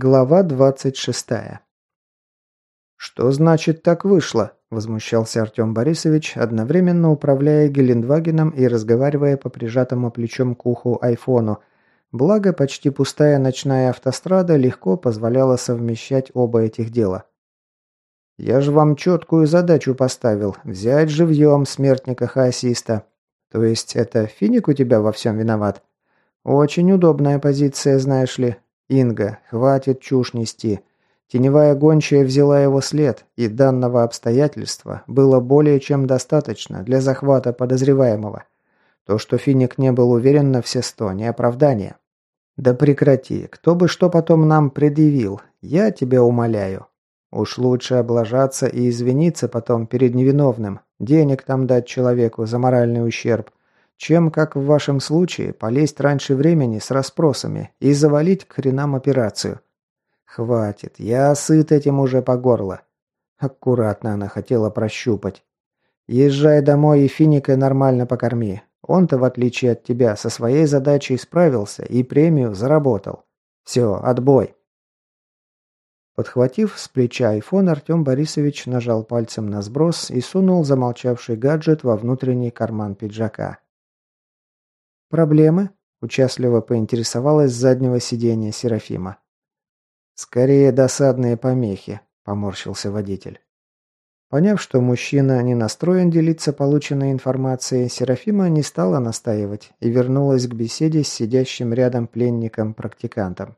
Глава 26. «Что значит так вышло?» – возмущался Артем Борисович, одновременно управляя Гелендвагеном и разговаривая по прижатому плечом к уху айфону. Благо, почти пустая ночная автострада легко позволяла совмещать оба этих дела. «Я же вам четкую задачу поставил – взять живьем смертника-хаосиста. То есть это Финик у тебя во всем виноват? Очень удобная позиция, знаешь ли. Инга, хватит чушь нести. Теневая гончая взяла его след, и данного обстоятельства было более чем достаточно для захвата подозреваемого. То, что Финик не был уверен на все сто, не оправдание. Да прекрати, кто бы что потом нам предъявил, я тебя умоляю. Уж лучше облажаться и извиниться потом перед невиновным, денег там дать человеку за моральный ущерб, чем, как в вашем случае, полезть раньше времени с расспросами и завалить к хренам операцию. Хватит, я сыт этим уже по горло. Аккуратно она хотела прощупать. Езжай домой и финика нормально покорми. Он-то, в отличие от тебя, со своей задачей справился и премию заработал. Все, отбой. Подхватив с плеча айфон, Артем Борисович нажал пальцем на сброс и сунул замолчавший гаджет во внутренний карман пиджака. «Проблемы?» – участливо поинтересовалась с заднего сиденья Серафима. «Скорее досадные помехи», – поморщился водитель. Поняв, что мужчина не настроен делиться полученной информацией, Серафима не стала настаивать и вернулась к беседе с сидящим рядом пленником-практикантом.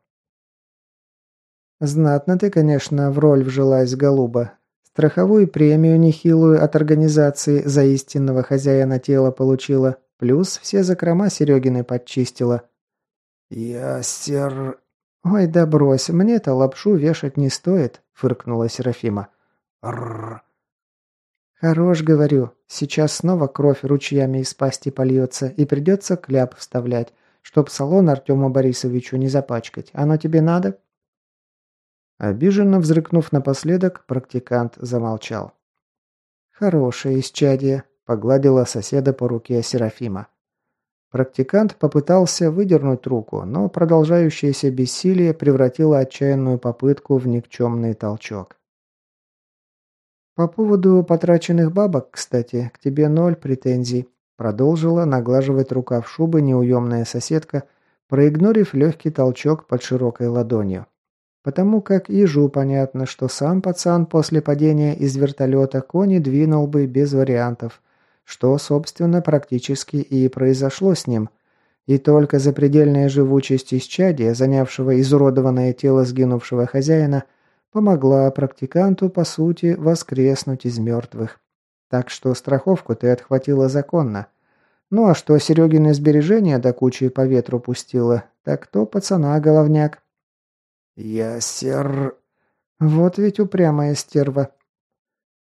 «Знатно ты, конечно, в роль вжилась, голуба. Страховую премию нехилую от организации за истинного хозяина тела получила, Плюс все закрома Серегины подчистила. «Ястер...» «Ой, да брось, мне-то лапшу вешать не стоит», — фыркнула Серафима. «Рррр...» «Хорош, говорю. Сейчас снова кровь ручьями из пасти польется, и придется кляп вставлять, чтоб салон Артему Борисовичу не запачкать. Оно тебе надо?» Обиженно взрыкнув напоследок, практикант замолчал. «Хорошее исчадие», Погладила соседа по руке Серафима. Практикант попытался выдернуть руку, но продолжающееся бессилие превратило отчаянную попытку в никчемный толчок. «По поводу потраченных бабок, кстати, к тебе ноль претензий», продолжила наглаживать рукав шубы неуемная соседка, проигнорив легкий толчок под широкой ладонью. Потому как ежу понятно, что сам пацан после падения из вертолета кони двинул бы без вариантов, что, собственно, практически и произошло с ним. И только запредельная живучесть исчадия, занявшего изуродованное тело сгинувшего хозяина, помогла практиканту, по сути, воскреснуть из мертвых. Так что страховку ты отхватила законно. Ну а что Серегины сбережения до кучи по ветру пустила, так то пацана головняк. Я сер... Вот ведь упрямая стерва.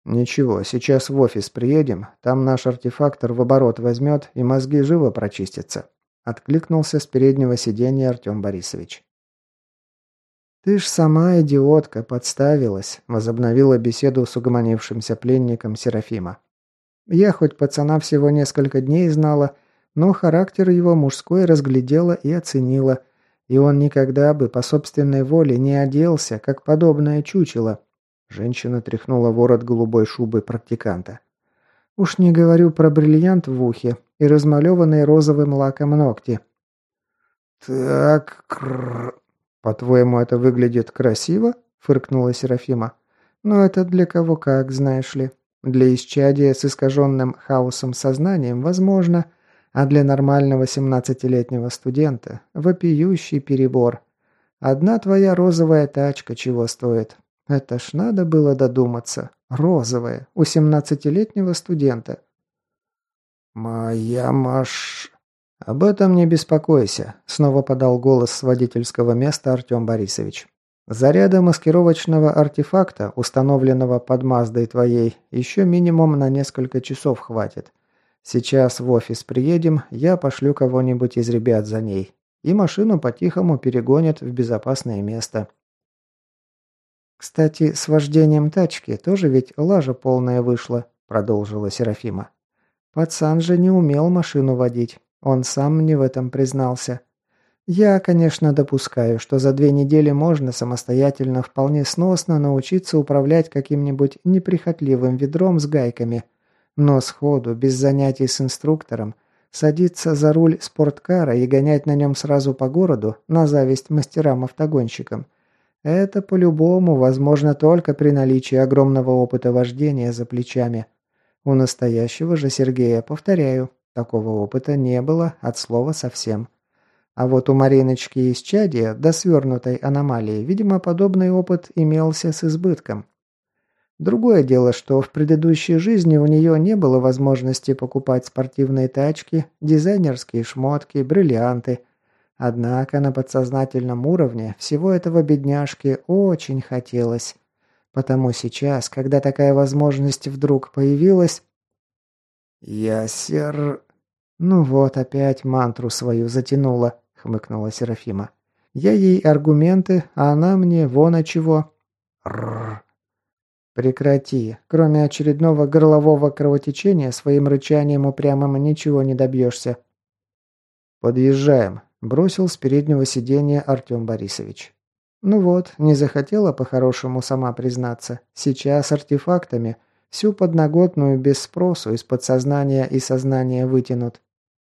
«Ничего, сейчас в офис приедем, там наш артефактор в оборот возьмет и мозги живо прочистятся», откликнулся с переднего сиденья Артем Борисович. «Ты ж сама идиотка, подставилась», – возобновила беседу с угомонившимся пленником Серафима. «Я хоть пацана всего несколько дней знала, но характер его мужской разглядела и оценила, и он никогда бы по собственной воле не оделся, как подобное чучело, Женщина тряхнула ворот голубой шубы практиканта. «Уж не говорю про бриллиант в ухе и размалеванные розовым лаком ногти». «Так, крррр. По-твоему, это выглядит красиво?» – фыркнула Серафима. «Но это для кого как, знаешь ли. Для исчадия с искаженным хаосом сознанием возможно, а для нормального семнадцатилетнего студента – вопиющий перебор. Одна твоя розовая тачка чего стоит, это ж надо было додуматься. Розовая, у семнадцатилетнего студента. «Моя маш...» «Об этом не беспокойся», — снова подал голос с водительского места Артем Борисович. «Заряда маскировочного артефакта, установленного под Маздой твоей, еще минимум на несколько часов хватит. Сейчас в офис приедем, я пошлю кого-нибудь из ребят за ней, и машину по-тихому перегонят в безопасное место. «Кстати, с вождением тачки тоже ведь лажа полная вышла», – продолжила Серафима. «Пацан же не умел машину водить. Он сам мне в этом признался. Я, конечно, допускаю, что за две недели можно самостоятельно вполне сносно научиться управлять каким-нибудь неприхотливым ведром с гайками, но сходу, без занятий с инструктором, садиться за руль спорткара и гонять на нем сразу по городу, на зависть мастерам-автогонщикам, это по-любому возможно только при наличии огромного опыта вождения за плечами. У настоящего же Сергея, повторяю, такого опыта не было от слова совсем. А вот у Мариночки из Чадия до свернутой аномалии, видимо, подобный опыт имелся с избытком. Другое дело, что в предыдущей жизни у нее не было возможности покупать спортивные тачки, дизайнерские шмотки, бриллианты. Однако на подсознательном уровне всего этого бедняжке очень хотелось. Потому сейчас, когда такая возможность вдруг появилась... «Я сер...» Ну вот, опять мантру свою затянула хмыкнула Серафима. «Я ей аргументы, а она мне вон о чего». «Рррр». «Прекрати. Кроме очередного горлового кровотечения, своим рычанием упрямым ничего не добьешься». «Подъезжаем», – бросил с переднего сиденья Артем Борисович. «Ну вот, не захотела по-хорошему сама признаться. Сейчас артефактами всю подноготную без спросу из подсознания и сознания вытянут.